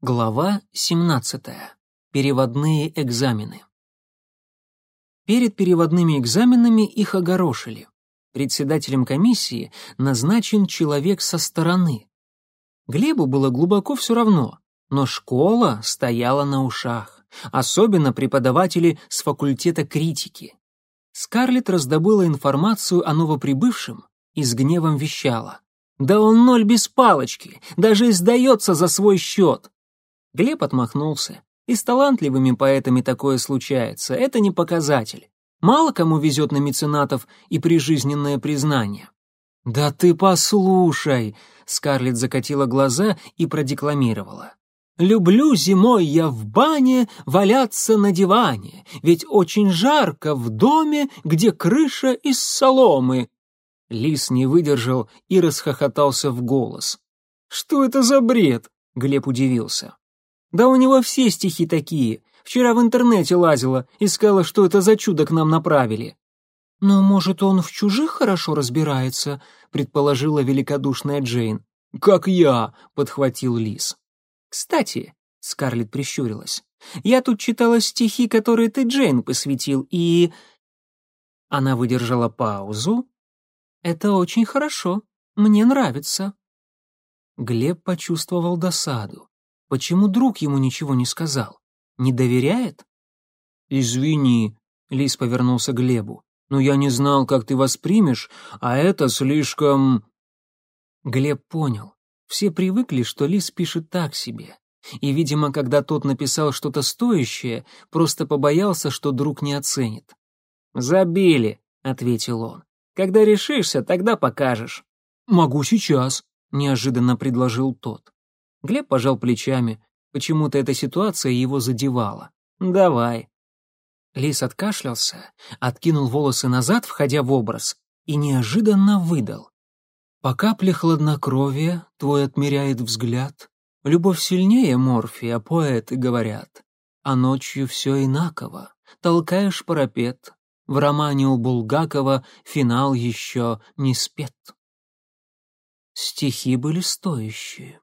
Глава 17. Переводные экзамены. Перед переводными экзаменами их огорошили. Председателем комиссии назначен человек со стороны. Глебу было глубоко все равно, но школа стояла на ушах, особенно преподаватели с факультета критики. Скарлетт раздобыла информацию о новоприбывшем и с гневом вещала. «Да он ноль без палочки, даже издается за свой счет!» Глеб отмахнулся. И с талантливыми поэтами такое случается, это не показатель. Мало кому везет на меценатов и прижизненное признание. «Да ты послушай!» — Скарлетт закатила глаза и продекламировала. «Люблю зимой я в бане валяться на диване, ведь очень жарко в доме, где крыша из соломы». Лис не выдержал и расхохотался в голос. «Что это за бред?» — Глеб удивился. Да у него все стихи такие. Вчера в интернете лазила, искала, что это за чудо к нам направили. Но, может, он в чужих хорошо разбирается, предположила великодушная Джейн. Как я, подхватил Лис. Кстати, Скарлетт прищурилась. Я тут читала стихи, которые ты Джейн посвятил, и она выдержала паузу. Это очень хорошо. Мне нравится. Глеб почувствовал досаду. Почему друг ему ничего не сказал? Не доверяет? «Извини», — Лис повернулся к Глебу, «но я не знал, как ты воспримешь, а это слишком...» Глеб понял. Все привыкли, что Лис пишет так себе. И, видимо, когда тот написал что-то стоящее, просто побоялся, что друг не оценит. «Забили», — ответил он. «Когда решишься, тогда покажешь». «Могу сейчас», — неожиданно предложил тот. Глеб пожал плечами. Почему-то эта ситуация его задевала. «Давай». Лис откашлялся, откинул волосы назад, входя в образ, и неожиданно выдал. «По капле хладнокровия твой отмеряет взгляд. Любовь сильнее морфия, поэты говорят. А ночью все инаково. Толкаешь парапет. В романе у Булгакова финал еще не спет». Стихи были стоящие.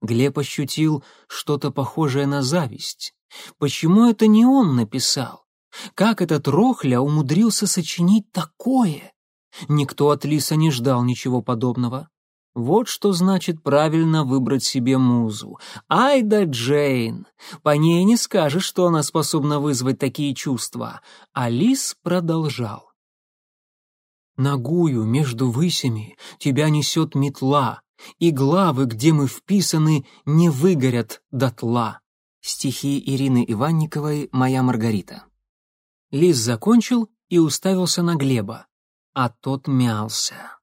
Глеб ощутил что-то похожее на зависть. Почему это не он написал? Как этот Рохля умудрился сочинить такое? Никто от Лиса не ждал ничего подобного. Вот что значит правильно выбрать себе музу. Ай да Джейн! По ней не скажешь, что она способна вызвать такие чувства. А Лис продолжал. Нагую между высями тебя несет метла, и главы, где мы вписаны, не выгорят дотла. Стихи Ирины Иванниковой «Моя Маргарита». Лис закончил и уставился на Глеба, а тот мялся.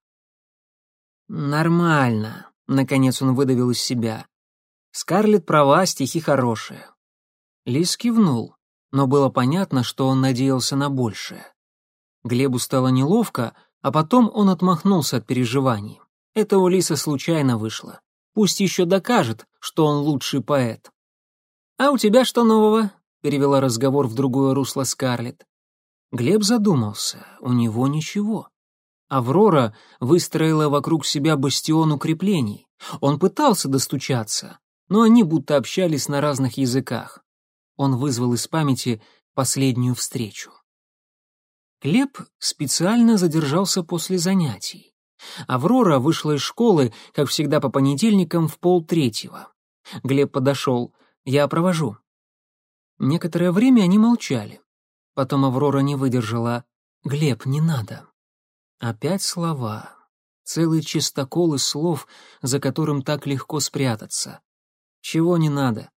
«Нормально», — наконец он выдавил из себя. «Скарлетт права, стихи хорошие». Лис кивнул, но было понятно, что он надеялся на большее. Глебу стало неловко, а потом он отмахнулся от переживаний. Это у Лиса случайно вышло. Пусть еще докажет, что он лучший поэт. «А у тебя что нового?» — перевела разговор в другое русло Скарлетт. Глеб задумался, у него ничего. Аврора выстроила вокруг себя бастион укреплений. Он пытался достучаться, но они будто общались на разных языках. Он вызвал из памяти последнюю встречу. Глеб специально задержался после занятий. Аврора вышла из школы, как всегда по понедельникам, в полтретьего. Глеб подошел. «Я провожу». Некоторое время они молчали. Потом Аврора не выдержала. «Глеб, не надо». Опять слова. Целый чистокол из слов, за которым так легко спрятаться. Чего не надо?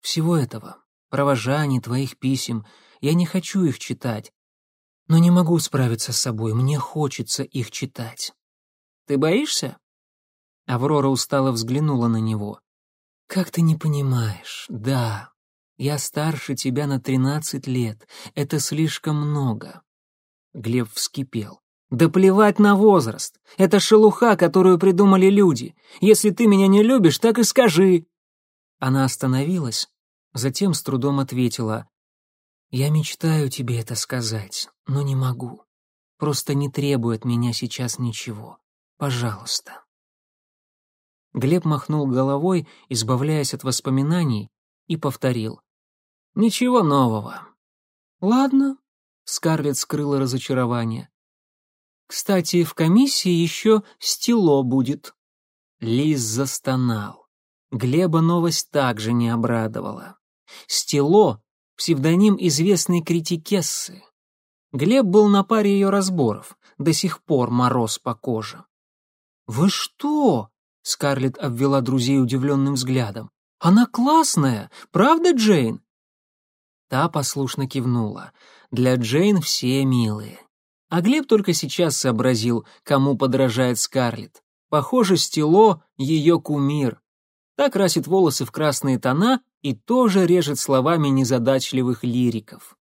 Всего этого. Провожаний, твоих писем. Я не хочу их читать. Но не могу справиться с собой, мне хочется их читать. Ты боишься?» Аврора устало взглянула на него. «Как ты не понимаешь? Да, я старше тебя на тринадцать лет. Это слишком много». Глеб вскипел. «Да плевать на возраст. Это шелуха, которую придумали люди. Если ты меня не любишь, так и скажи». Она остановилась, затем с трудом ответила. «Я мечтаю тебе это сказать, но не могу. Просто не требует меня сейчас ничего. Пожалуйста. Глеб махнул головой, избавляясь от воспоминаний, и повторил. «Ничего нового». «Ладно», — Скарлетт скрыла разочарование. «Кстати, в комиссии еще стело будет». Лиз застонал. Глеба новость также не обрадовала. Стело — псевдоним известной критикессы. Глеб был на паре ее разборов, до сих пор мороз по коже. «Вы что?» — Скарлетт обвела друзей удивленным взглядом. «Она классная, правда, Джейн?» Та послушно кивнула. Для Джейн все милые. А Глеб только сейчас сообразил, кому подражает Скарлетт. Похоже, Стело — ее кумир. Так красит волосы в красные тона и тоже режет словами незадачливых лириков.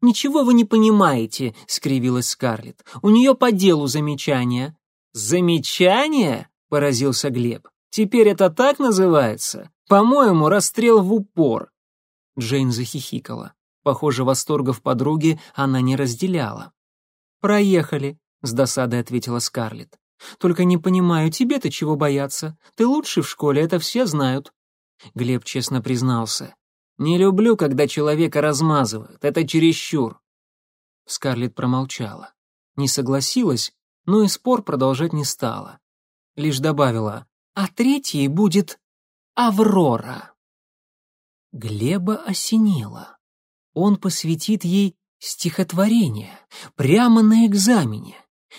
«Ничего вы не понимаете», — скривилась Скарлетт. «У нее по делу замечание». «Замечание?» — поразился Глеб. «Теперь это так называется? По-моему, расстрел в упор». Джейн захихикала. Похоже, восторгов подруги она не разделяла. «Проехали», — с досадой ответила Скарлетт. «Только не понимаю, тебе-то чего бояться? Ты лучший в школе, это все знают». Глеб честно признался. Не люблю, когда человека размазывают. Это чересчур. Скарлетт промолчала. Не согласилась, но и спор продолжать не стала. Лишь добавила, а третьей будет Аврора. Глеба осенило. Он посвятит ей стихотворение, прямо на экзамене.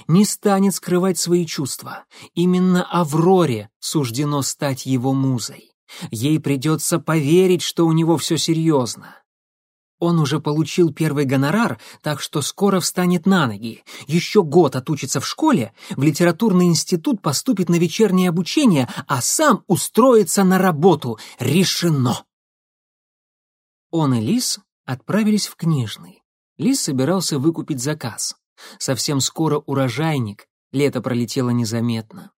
Не станет скрывать свои чувства. Именно Авроре суждено стать его музой. Ей придется поверить, что у него все серьезно. Он уже получил первый гонорар, так что скоро встанет на ноги. Еще год отучится в школе, в литературный институт поступит на вечернее обучение, а сам устроится на работу. Решено. Он и Лис отправились в книжный. Лис собирался выкупить заказ. Совсем скоро урожайник, лето пролетело незаметно.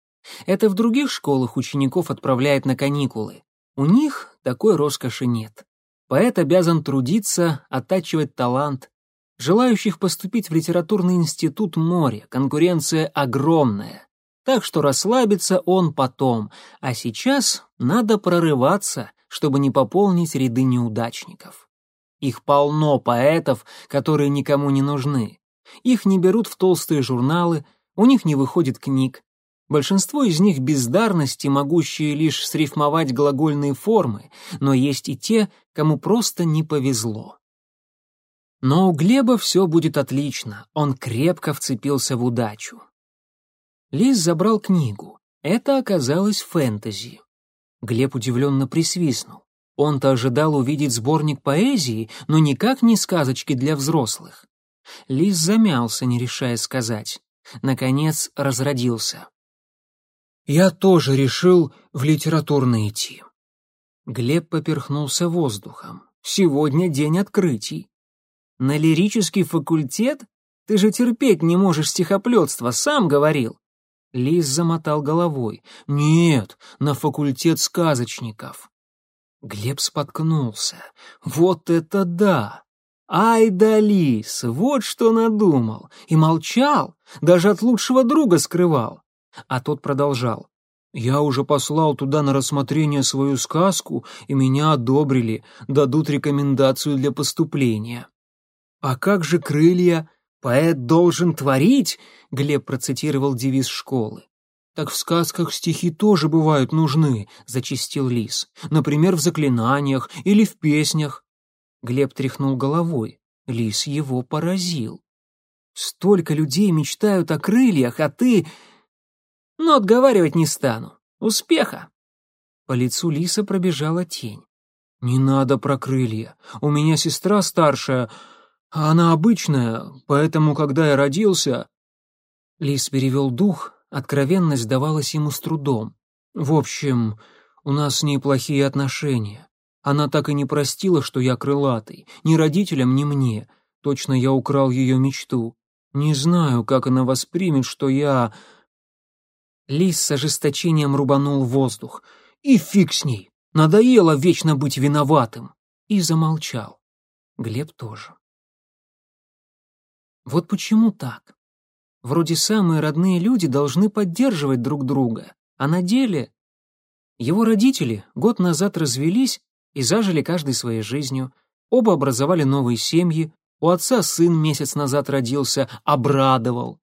Это в других школах учеников отправляют на каникулы. У них такой роскоши нет. Поэт обязан трудиться, оттачивать талант. Желающих поступить в литературный институт море, конкуренция огромная. Так что расслабится он потом, а сейчас надо прорываться, чтобы не пополнить ряды неудачников. Их полно поэтов, которые никому не нужны. Их не берут в толстые журналы, у них не выходит книг, Большинство из них бездарности, могущие лишь срифмовать глагольные формы, но есть и те, кому просто не повезло. Но у Глеба все будет отлично, он крепко вцепился в удачу. Лис забрал книгу. Это оказалось фэнтези. Глеб удивленно присвистнул. Он-то ожидал увидеть сборник поэзии, но никак не сказочки для взрослых. Лис замялся, не решая сказать. Наконец разродился. Я тоже решил в литературный идти. Глеб поперхнулся воздухом. Сегодня день открытий. На лирический факультет? Ты же терпеть не можешь стихоплетство, сам говорил. Лис замотал головой. Нет, на факультет сказочников. Глеб споткнулся. Вот это да! Ай да лис, вот что надумал. И молчал, даже от лучшего друга скрывал. А тот продолжал. «Я уже послал туда на рассмотрение свою сказку, и меня одобрили, дадут рекомендацию для поступления». «А как же крылья? Поэт должен творить?» — Глеб процитировал девиз школы. «Так в сказках стихи тоже бывают нужны», — зачистил Лис. «Например, в заклинаниях или в песнях». Глеб тряхнул головой. Лис его поразил. «Столько людей мечтают о крыльях, а ты...» но отговаривать не стану. Успеха!» По лицу Лиса пробежала тень. «Не надо про крылья. У меня сестра старшая, а она обычная, поэтому, когда я родился...» Лис перевел дух, откровенность давалась ему с трудом. «В общем, у нас с ней плохие отношения. Она так и не простила, что я крылатый, ни родителям, ни мне. Точно я украл ее мечту. Не знаю, как она воспримет, что я...» Лис с ожесточением рубанул воздух. «И фиг с ней! Надоело вечно быть виноватым!» И замолчал. Глеб тоже. Вот почему так? Вроде самые родные люди должны поддерживать друг друга, а на деле... Его родители год назад развелись и зажили каждый своей жизнью. Оба образовали новые семьи. У отца сын месяц назад родился, обрадовал.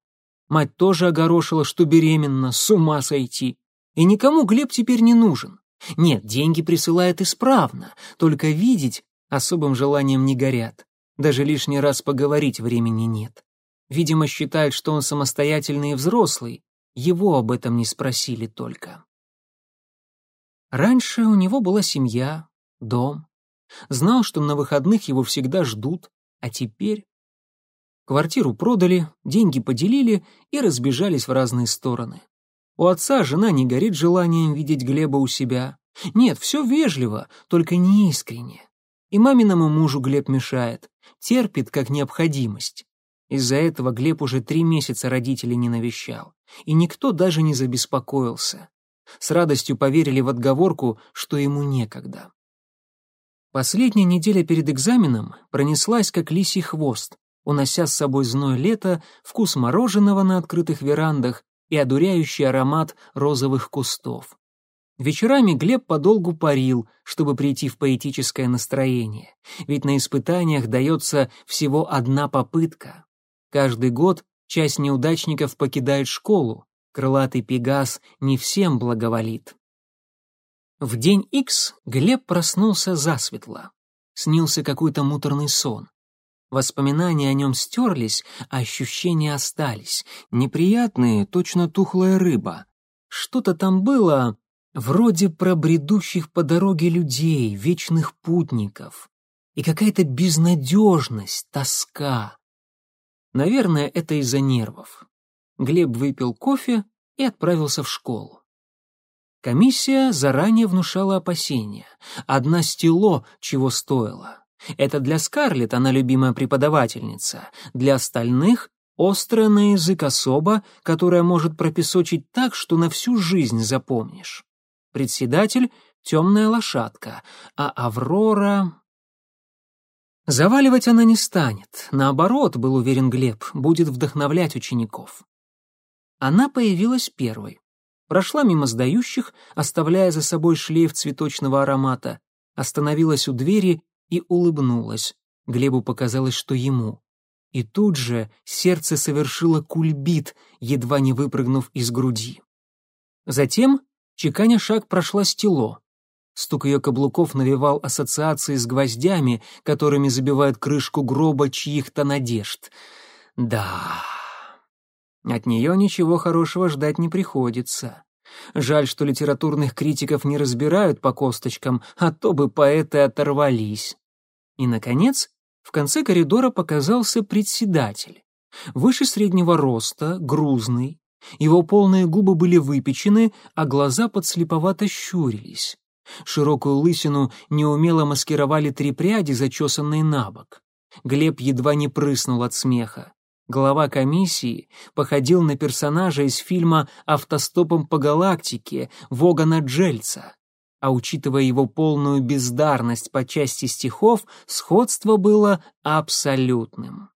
Мать тоже огорошила, что беременна, с ума сойти. И никому Глеб теперь не нужен. Нет, деньги присылает исправно, только видеть особым желанием не горят. Даже лишний раз поговорить времени нет. Видимо, считает, что он самостоятельный и взрослый. Его об этом не спросили только. Раньше у него была семья, дом. Знал, что на выходных его всегда ждут, а теперь... Квартиру продали, деньги поделили и разбежались в разные стороны. У отца жена не горит желанием видеть Глеба у себя. Нет, все вежливо, только не искренне. И маминому мужу Глеб мешает, терпит как необходимость. Из-за этого Глеб уже три месяца родителей не навещал, и никто даже не забеспокоился. С радостью поверили в отговорку, что ему некогда. Последняя неделя перед экзаменом пронеслась как лисий хвост, унося с собой зной лета, вкус мороженого на открытых верандах и одуряющий аромат розовых кустов. Вечерами Глеб подолгу парил, чтобы прийти в поэтическое настроение, ведь на испытаниях дается всего одна попытка. Каждый год часть неудачников покидает школу, крылатый Пегас не всем благоволит. В день Х Глеб проснулся засветло. Снился какой-то муторный сон. Воспоминания о нем стерлись, а ощущения остались. Неприятные, точно тухлая рыба. Что-то там было, вроде пробредущих по дороге людей, вечных путников. И какая-то безнадежность, тоска. Наверное, это из-за нервов. Глеб выпил кофе и отправился в школу. Комиссия заранее внушала опасения. Одна стело чего стоила. Это для Скарлетт она любимая преподавательница, для остальных — острая на язык особа, которая может пропесочить так, что на всю жизнь запомнишь. Председатель — темная лошадка, а Аврора... Заваливать она не станет, наоборот, был уверен Глеб, будет вдохновлять учеников. Она появилась первой. Прошла мимо сдающих, оставляя за собой шлейф цветочного аромата, остановилась у двери и улыбнулась. Глебу показалось, что ему. И тут же сердце совершило кульбит, едва не выпрыгнув из груди. Затем, чеканя шаг, прошла стело. Стук ее каблуков навевал ассоциации с гвоздями, которыми забивают крышку гроба чьих-то надежд. Да... От нее ничего хорошего ждать не приходится. Жаль, что литературных критиков не разбирают по косточкам, а то бы поэты оторвались. И, наконец, в конце коридора показался председатель. Выше среднего роста, грузный. Его полные губы были выпечены, а глаза подслеповато щурились. Широкую лысину неумело маскировали три пряди, зачесанные на бок. Глеб едва не прыснул от смеха. Глава комиссии походил на персонажа из фильма «Автостопом по галактике» Вогана Джельца. А учитывая его полную бездарность по части стихов, сходство было абсолютным.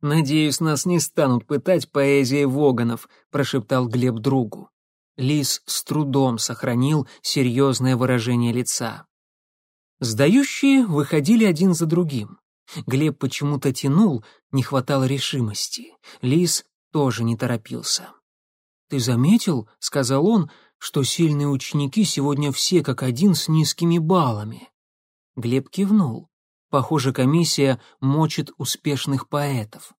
«Надеюсь, нас не станут пытать поэзией Воганов», — прошептал Глеб другу. Лис с трудом сохранил серьезное выражение лица. Сдающие выходили один за другим. Глеб почему-то тянул, не хватало решимости. Лис тоже не торопился. «Ты заметил, — сказал он, — что сильные ученики сегодня все как один с низкими баллами?» Глеб кивнул. Похоже, комиссия мочит успешных поэтов.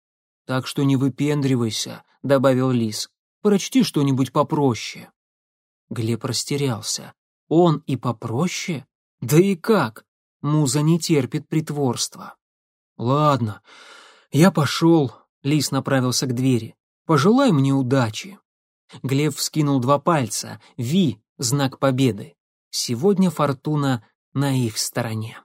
«Так что не выпендривайся», — добавил Лис. «Прочти что-нибудь попроще». Глеб растерялся. «Он и попроще? Да и как? Муза не терпит притворства». «Ладно, я пошел», — Лис направился к двери. «Пожелай мне удачи». Глеб вскинул два пальца. «Ви» — знак победы. Сегодня фортуна на их стороне.